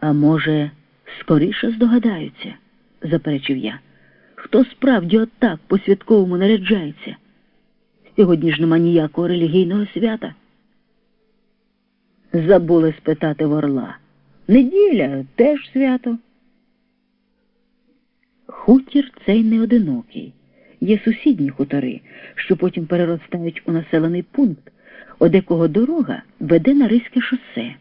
А може, скоріше здогадаються, заперечив я. Хто справді отак по святковому наряджається? Сьогодні ж нема ніякого релігійного свята. Забули спитати в орла. Неділя теж свято. Хутір цей не одинокий. Є сусідні хутори, що потім переростають у населений пункт, одекого дорога веде на Ризьке шосе.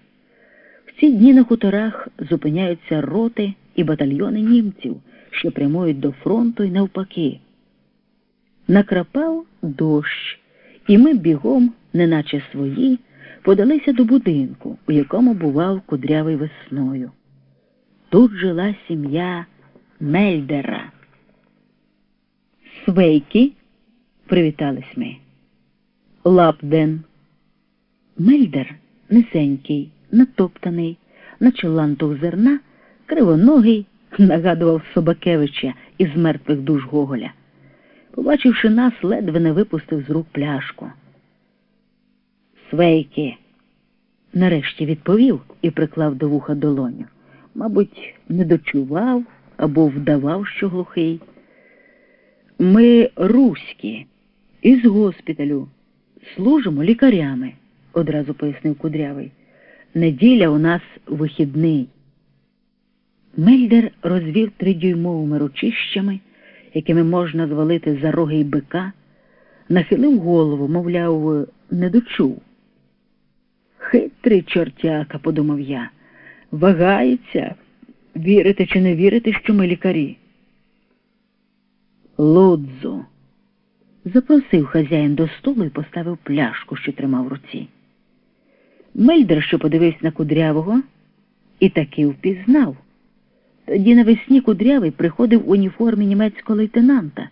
Ці дні на хуторах зупиняються роти і батальйони німців, що прямують до фронту і навпаки. Накрапав дощ, і ми бігом, неначе свої, подалися до будинку, у якому бував кудрявий весною. Тут жила сім'я Мельдера. Свейки, привітались ми. Лапден. Мельдер низенький, натоптаний, наче лантух зерна, кривоногий, нагадував Собакевича із мертвих душ Гоголя. Побачивши нас, ледве не випустив з рук пляшку. Свейки, нарешті відповів і приклав до вуха долоню. Мабуть, не дочував або вдавав, що глухий. Ми руські, із госпіталю, служимо лікарями, одразу пояснив кудрявий. Неділя у нас вихідний. Мельдер розвів тридюймовими ручищами, якими можна звалити за роги й бика, нахилив голову, мовляв, не дочув. Хитрий чортяка, подумав я, вагається, вірити чи не вірити, що ми лікарі. Лудзу. Запросив хазяїн до столу і поставив пляшку, що тримав в руці. Мельдер, що подивився на кудрявого, і таки впізнав. Тоді навесні кудрявий приходив в уніформі німецького лейтенанта.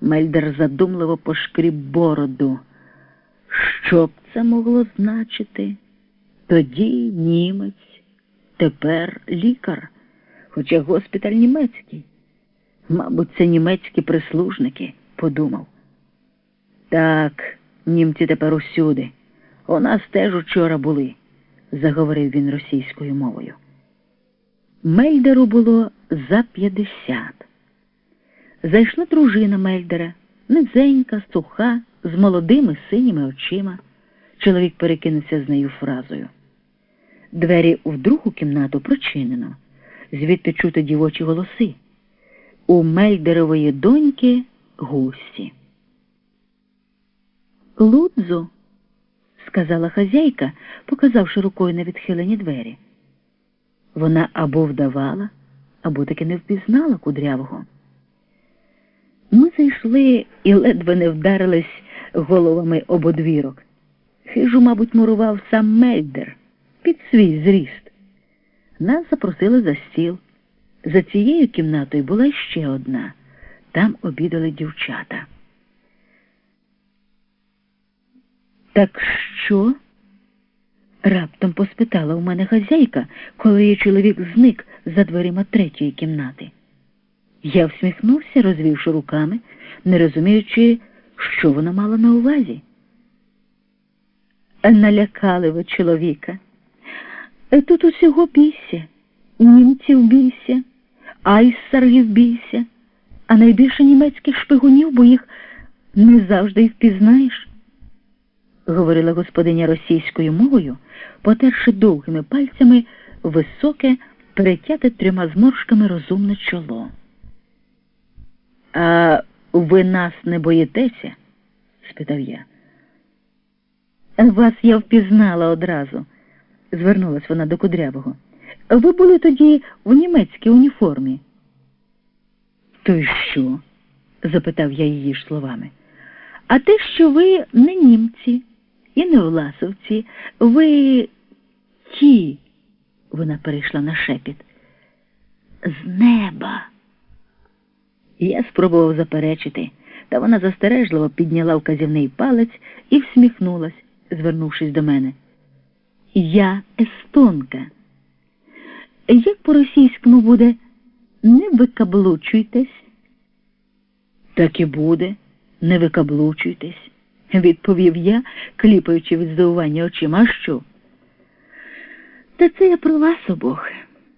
Мельдер задумливо пошкріб бороду. Що б це могло значити? Тоді німець, тепер лікар, хоча госпіталь німецький. Мабуть, це німецькі прислужники, подумав. Так, німці тепер усюди. У нас теж учора були, заговорив він російською мовою. Мельдеру було за п'ятдесят. Зайшла дружина Мельдера, низенька, суха, з молодими синіми очима. Чоловік перекинувся з нею фразою. Двері в другу кімнату прочинено, звідти чути дівочі голоси. У Мельдерової доньки гості. Лудзо, сказала хазяйка, показавши рукою на відхилені двері. Вона або вдавала, або таки не впізнала кудрявого. Ми зайшли і ледве не вдарились головами об одвірок. Хижу, мабуть, мурував сам Мельдер під свій зріст. Нас запросили за стіл. За цією кімнатою була ще одна. Там обідали дівчата. Так що? Раптом поспитала у мене хазяйка, коли її чоловік зник за дверима третьої кімнати. Я всміхнувся, розвівши руками, не розуміючи, що вона мала на увазі. Налякали ви чоловіка. Тут усього бійся, німців бійся, айсаргів бійся, а найбільше німецьких шпигунів, бо їх не завжди впізнаєш говорила господиня російською мовою, потерши довгими пальцями високе, перетяте трьома зморшками розумне чоло. А ви нас не боїтеся? спитав я. Вас я впізнала одразу, звернулась вона до кудрявого. Ви були тоді в німецькій уніформі. То й що? запитав я її словами. А те, що ви не німці і не власовці, ви ті, вона перейшла на шепіт, з неба. Я спробував заперечити, та вона застережливо підняла вказівний палець і всміхнулась, звернувшись до мене. Я естонка. Як по-російському буде не викаблучуйтесь? Так і буде, не викаблучуйтесь відповів я, кліпаючи від здивування очима. А що? Та це я про вас обох.